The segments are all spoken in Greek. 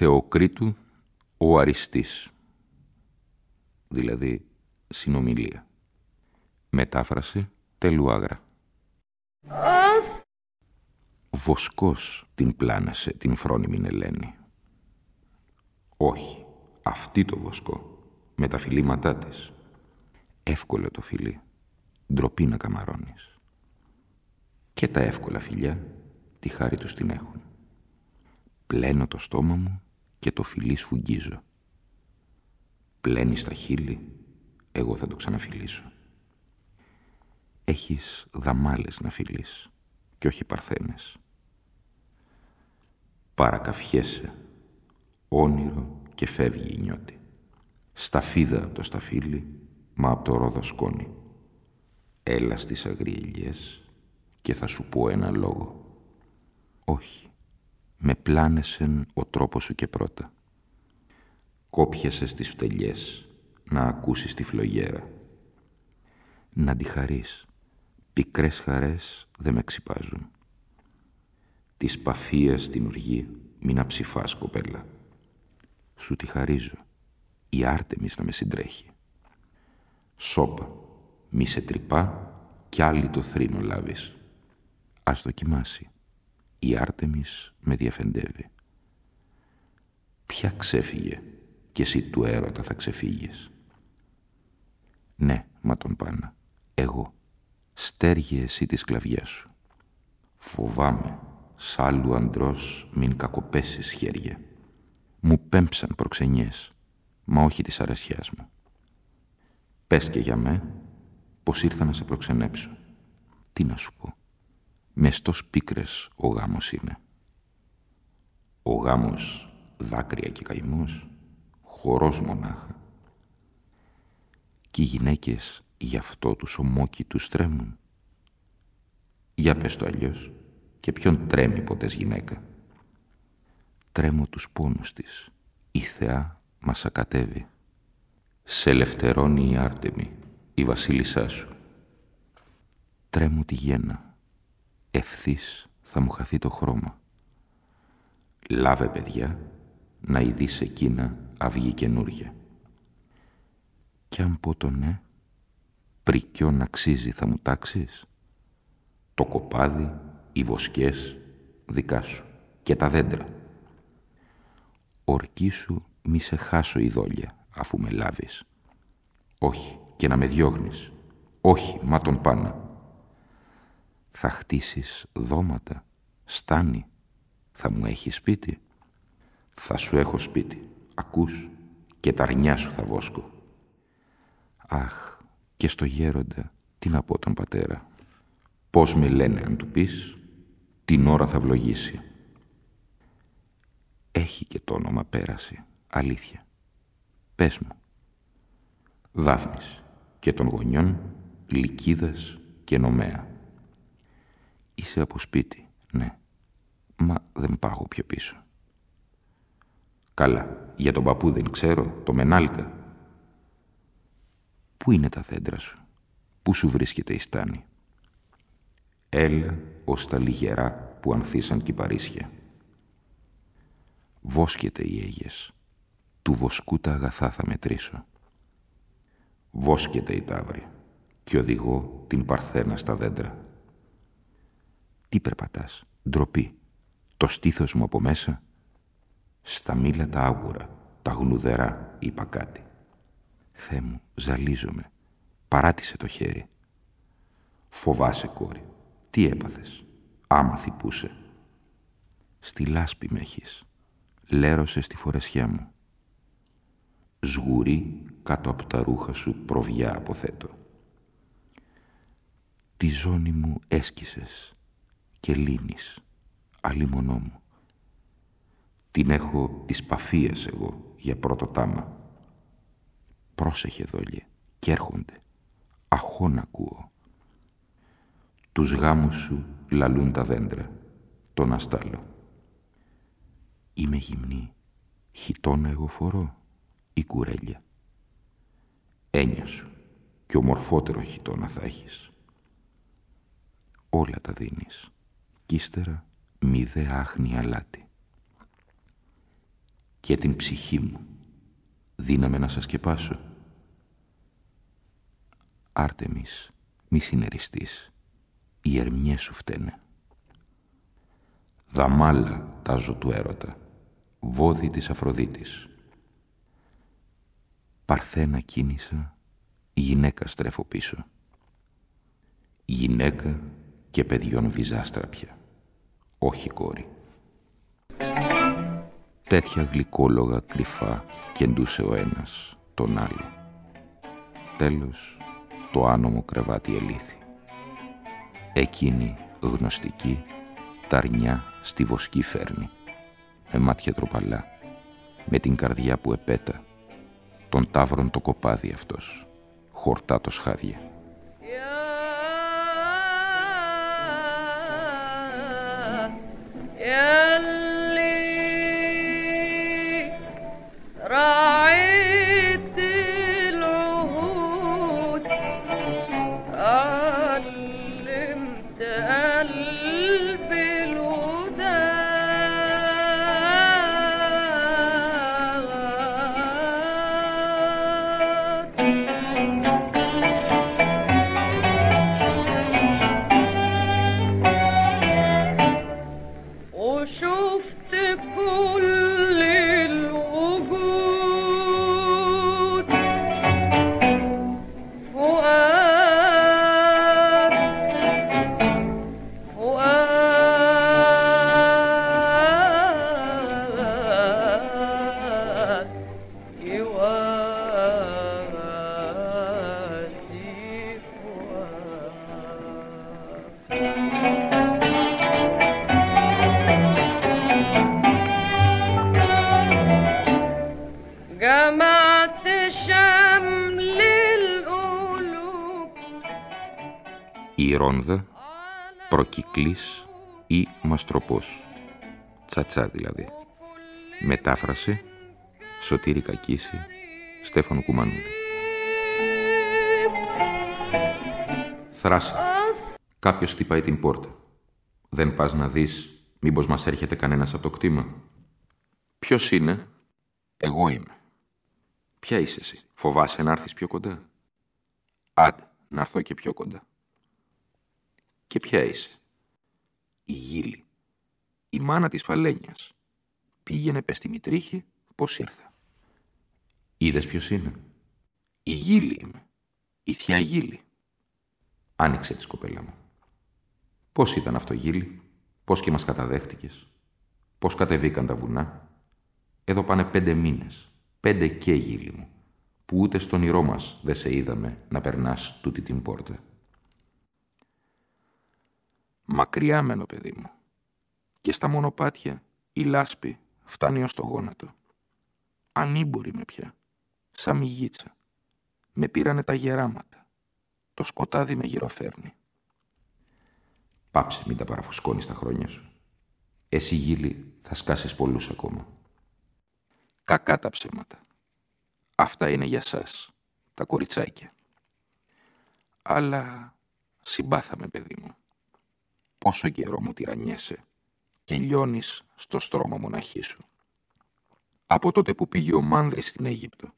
Θεοκρίτου ο Αριστής, δηλαδή συνομιλία. Μετάφραση Τελουάγρα. Βοσκός την πλάνεσε την φρόνιμη Ελένη. Όχι, αυτή το βοσκό, με τα φιλήματά της. Εύκολο το φιλί, ντροπή να καμαρώνεις. Και τα εύκολα φιλιά, τη χάρη τους την έχουν. Πλένω το στόμα μου και το φιλί σφουγγίζω. Πλένεις στα χείλη, εγώ θα το ξαναφιλήσω. Έχεις δαμάλες να φιλείς και όχι παρθένες. Παρακαφιέσαι, όνειρο και φεύγει η νιώτη. Σταφίδα από το σταφύλι, μα από το ρόδο σκόνη. Έλα στις αγριελιές και θα σου πω ένα λόγο. Όχι, με πλάνεσεν ο τρόπος σου και πρώτα. Κόπιασες στις φτελιές να ακούσεις τη φλογέρα. Να τη χαρείς, πικρές χαρές δεν με ξυπάζουν. Της παφίας στην ουργή μην αψηφάς κοπέλα. Σου τη χαρίζω, η Άρτεμις να με συντρέχει. Σώπα, μη σε τρυπά κι άλλη το θρήνο λάβεις. Ας δοκιμάσει η Άρτεμις με διαφεντεύει. Ποια ξέφυγε και εσύ του έρωτα θα ξεφύγεις; Ναι, μα τον πάνα, εγώ, στέργε εσύ τη σκλαβιά σου. Φοβάμαι, σ' άλλου αντρός μην κακοπέσεις χέρια. Μου πέμψαν προξενιές, μα όχι της αρεσιάς μου. Πες και για με, πως ήρθα να σε προξενέψω. Τι να σου πω μεστός πίκρες ο γάμος είναι. Ο γάμος δάκρυα και καημός, χορός μονάχα. Κι οι γυναίκες γι' αυτό τους ομόκητους τρέμουν. Για πες το αλλιώς, και ποιον τρέμει ποτές γυναίκα. Τρέμω τους πόνους της, η θεά μας ακατεύει. Σε ελευθερώνει η Άρτεμη, η βασίλισσά σου. Τρέμω τη γέννα, ευθύς θα μου χαθεί το χρώμα. Λάβε, παιδιά, να ειδείς εκείνα αυγή καινούργια. Κι αν πω το ναι, πρικιόν αξίζει θα μου τάξεις. Το κοπάδι, οι βοσκές, δικά σου και τα δέντρα. Ορκή σου μη σε χάσω η δόλια αφού με λάβεις. Όχι, και να με διώγνεις. Όχι, μα τον πάνα. Θα χτίσεις δώματα, στάνη. Θα μου έχεις σπίτι. Θα σου έχω σπίτι. Ακούς. Και τα αρνιά σου θα βόσκω. Αχ, και στο γέροντα, τι να πω τον πατέρα. Πώς με λένε αν του πεις, την ώρα θα βλογίσει. Έχει και το όνομα πέραση, αλήθεια. Πες μου. Δάφνης και των γονιών, Λυκίδας και Νομέα. Είσαι από σπίτι, ναι. Μα δεν πάγω πιο πίσω. Καλά, για τον παππού δεν ξέρω, το Μενάλκα. Πού είναι τα δέντρα σου, πού σου βρίσκεται η στάνη; Έλα ως τα λιγερά που ανθίσαν κυπαρίσια. Βόσκεται οι έγες, του βοσκού τα αγαθά θα μετρήσω. Βόσκεται η τάβρη και οδηγώ την παρθένα στα δέντρα. Τι περπατάς, ντροπή, το στήθος μου από μέσα; Στα μήλα τα άγουρα, τα γνουδερά, είπα κάτι. Θεέ μου, ζαλίζομαι. Παράτησε το χέρι. Φοβάσαι, κόρη. Τι έπαθες; Άμα θυπούσε. Στη λάσπη με έχεις. Λέρωσες στη φορεσιά μου. Σγουρί κάτω από τα ρούχα σου προβιά αποθέτω. Τη ζώνη μου έσκισες και λύνεις, αλίμονό μου. Την έχω της παφίας εγώ για πρώτο τάμα. Πρόσεχε δόλια κι έρχονται, αχών ακούω. Τους γάμους σου λαλούν τα δέντρα, τον αστάλω. Είμαι γυμνή, χιτώνα εγώ φορώ ή κουρέλια. Έννοια σου και ομορφότερο χιτώνα θα έχεις. Όλα τα δίνεις κι ύστερα μη δε άχνη αλάτι. Και την ψυχή μου δύναμε να σας σκεπάσω. Άρτεμις, μη συνεριστείς, οι ερμιές σου φταίνε. Δαμάλα τάζω του έρωτα, βόδι της Αφροδίτης. Παρθένα κίνησα, γυναίκα στρέφω πίσω. Γυναίκα και παιδιών βυζάστραπια, όχι κόρη. Τέτοια γλυκόλογα κρυφά κεντούσε ο ένας τον άλλο. Τέλος, το άνομο κρεβάτι ελήθη. Εκείνη γνωστική, ταρνιά στη βοσκή φέρνει, με μάτια τροπαλά, με την καρδιά που επέτα, τον τάβρον το κοπάδι αυτός, χορτά το σχάδια. Ρόνδα, προκυκλής ή μαστροπός. Τσατσά δηλαδή. Μετάφραση Σωτήρη Κακίση, Στέφανο Κουμανούδη. Θράση. Κάποιος χτυπάει την πόρτα. Δεν πας να δεις μήπως μας έρχεται κανένας από το κτήμα. Ποιος είναι; Εγώ είμαι. Ποια είσαι εσύ; Φοβάσαι να έρθεις πιο κοντά; Άντε, να έρθω και πιο κοντά. Και ποια είσαι; Η Γύλη. Η μάνα της Φαλένιας. Πήγαινε πες στη Μητρίχη πώς ήρθα. Είδες ποιος είναι. Η Γύλη είμαι. Η θεία Γύλη. Άνοιξε τη κοπέλα μου. Πώς ήταν αυτό Γύλη. Πώς και μας καταδέχτηκες; Πώς κατεβήκαν τα βουνά; Εδώ πάνε πέντε μήνες. Πέντε και Γύλη μου. Που ούτε στον ήρό μας δεν σε είδαμε να περνάς τούτη την πόρτα. Μακριά μένω, παιδί μου. Και στα μονοπάτια η λάσπη φτάνει ως το γόνατο. Ανήμπορη με πια, σαν μυγίτσα. Με πήρανε τα γεράματα. Το σκοτάδι με γυροφέρνει. Πάψε, μην τα παραφουσκώνεις τα χρόνια σου. Εσύ γύλη θα σκάσεις πολλούς ακόμα. Κακά τα ψέματα. Αυτά είναι για σας, τα κοριτσάκια. Αλλά συμπάθαμε, παιδί μου πόσο καιρό μου τυραννιέσαι και λιώνεις στο στρώμα μοναχή σου. Από τότε που πήγε ο Μάνδρης στην Αίγυπτο,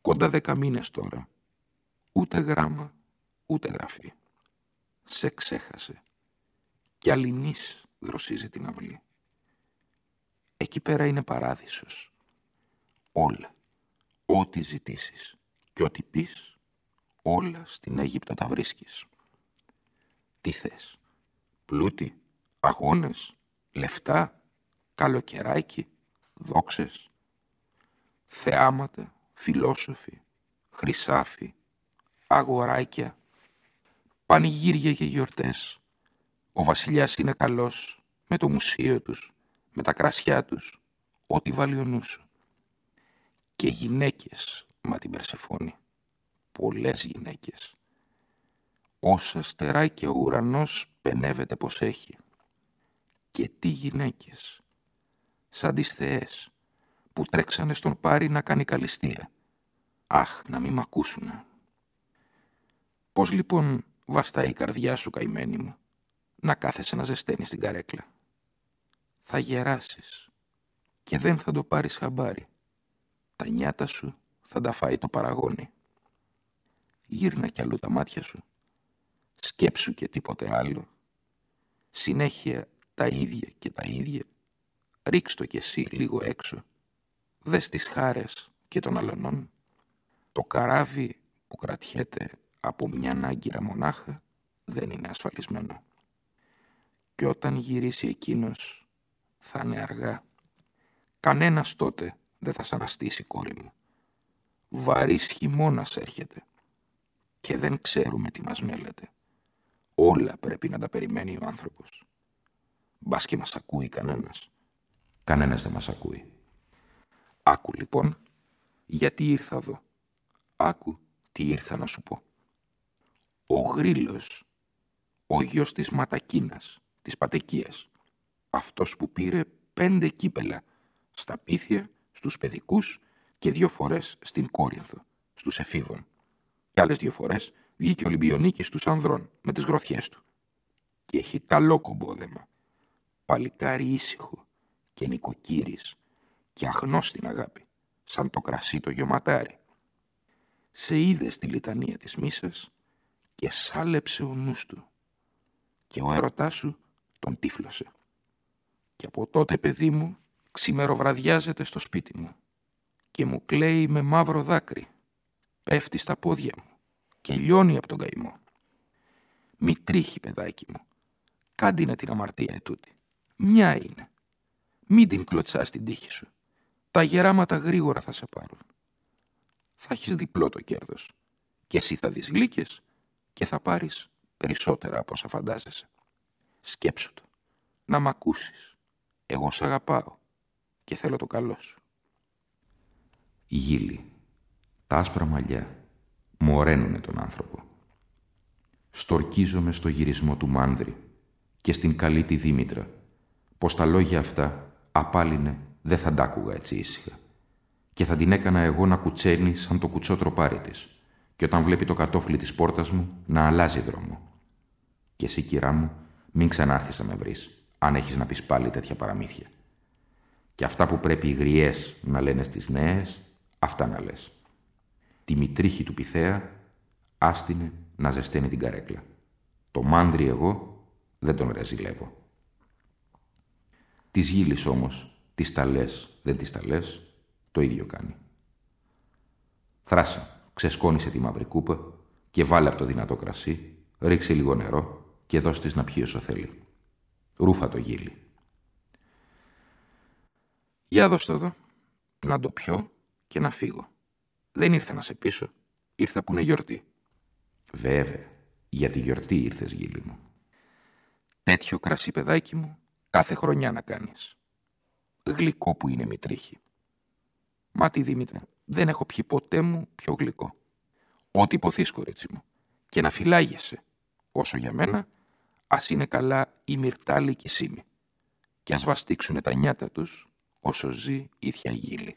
κοντά δέκα μήνες τώρα, ούτε γράμμα, ούτε γραφή. Σε ξέχασε κι αλληνής δροσίζει την αυλή. Εκεί πέρα είναι παράδεισος. Όλα, ό,τι ζητήσεις και ό,τι πεις, όλα στην Αίγυπτο τα βρίσκεις. Τι θες, πλούτη, αγώνες, λεφτά, καλοκαιράκι, δόξες, θεάματα, φιλόσοφοι, χρυσάφι, αγοράκια, πανηγύρια και γιορτές. Ο βασιλιάς είναι καλός με το μουσείο τους, με τα κρασιά τους, ό,τι βάλει ο νους σου. Και γυναίκες, μα την Περσεφόνη, πολλές γυναίκες. Όσα στεράει και ο ουρανός πενεύεται πως έχει. Και τι γυναίκες, σαν τις θεές, που τρέξανε στον Πάρη να κάνει καλυστία. Αχ, να μην μ' ακούσουνε. Πώς λοιπόν βαστάει η καρδιά σου, καημένη μου, να κάθεσαι να ζεσταίνεις την καρέκλα; Θα γεράσεις και δεν θα το πάρεις χαμπάρι. Τα νιάτα σου θα τα φάει το παραγόνι. Γύρνα κι αλλού τα μάτια σου. Σκέψου και τίποτε άλλο. Συνέχεια τα ίδια και τα ίδια. Ρίξ το κι εσύ λίγο έξω. Δες τις χάρες και των αλωνών. Το καράβι που κρατιέται από μια άγκυρα μονάχα δεν είναι ασφαλισμένο. Και όταν γυρίσει εκείνος θα είναι αργά. Κανένας τότε δεν θα σ' αναστήσει κόρη μου. Βαρύς χειμώνας έρχεται και δεν ξέρουμε τι μας μέλεται. Όλα πρέπει να τα περιμένει ο άνθρωπος. Μπας και μας ακούει κανένας. Κανένας δεν μας ακούει. Άκου λοιπόν γιατί ήρθα εδώ. Άκου τι ήρθα να σου πω. Ο Γρήλος, ο γιος της Ματακίνας, της Πατεκίας, αυτός που πήρε πέντε κύπελα στα πίθια, στους παιδικούς και δύο φορές στην Κόρινθο, στους εφήβων. Και άλλες δύο φορές βγήκε ο Ολυμπιονίκης στους ανδρών με τις γροθιές του. Και έχει καλό κομπόδεμα. Παλικάρι ήσυχο και νοικοκύρης και αχνός στην αγάπη, σαν το κρασί το γιωματάρι. Σε είδε στη λιτανία της μίσας και σάλεψε ο νους του και ο έρωτάς σου τον τύφλωσε. Και από τότε, παιδί μου, ξημεροβραδιάζεται στο σπίτι μου και μου κλαίει με μαύρο δάκρυ. Πέφτει στα πόδια μου και λιώνει από τον καημό. Μη τρίχει, παιδάκι μου. Κάντινε την αμαρτία ετούτη. Μια είναι. Μην την κλωτσάς στην τύχη σου. Τα γεράματα γρήγορα θα σε πάρουν. Θα έχεις διπλό το κέρδος. Και εσύ θα δεις γλύκες και θα πάρεις περισσότερα από όσα φαντάζεσαι. Σκέψου το. Να μ' ακούσεις. Εγώ σ' αγαπάω και θέλω το καλό σου. Γύλη. Τα άσπρα μαλλιά μοραίνουνε τον άνθρωπο. Στορκίζομαι στο γυρισμό του μάνδρη και στην καλή τη Δήμητρα, πως τα λόγια αυτά απάλυνε δεν θα τ' άκουγα έτσι ήσυχα και θα την έκανα εγώ να κουτσένει σαν το κουτσό τροπάρι της και όταν βλέπει το κατόφλι της πόρτας μου να αλλάζει δρόμο. Και εσύ, κυρά μου, μην ξανάρθεις να με βρεις, αν έχεις να πεις πάλι τέτοια παραμύθια. Και αυτά που πρέπει οι γριές να λένε στις νέες, αυτά να λες. Τη μητρίχη του Πυθέα άστινε να ζεσταίνει την καρέκλα. Το μάνδρι εγώ δεν τον ρεζιλεύω. Της γύλης όμως, τις τα δεν τις τα το ίδιο κάνει. Θράσα, ξεσκόνησε τη μαύρη κούπα και βάλε από το δυνατό κρασί, ρίξε λίγο νερό και δώσ' της να πιει όσο θέλει. Ρούφα το γύλι. Για δώσ' το εδώ, να το πιω και να φύγω. Δεν ήρθα να σε πείσω, ήρθα που είναι γιορτή. Βέβαια, για τη γιορτή ήρθες γύλι μου. Τέτοιο κρασί παιδάκι μου, κάθε χρονιά να κάνεις. Γλυκό που είναι μητρίχη. Μα τη Δήμητρα, δεν έχω πιει ποτέ μου πιο γλυκό. Ό,τι υποθείς, κορίτσι μου. Και να φυλάγεσαι. Όσο για μένα, ας είναι καλά η μυρτάλη και η σήμη. Και ας βαστίξουνε τα νιάτα τους όσο ζει η θεία γύλη.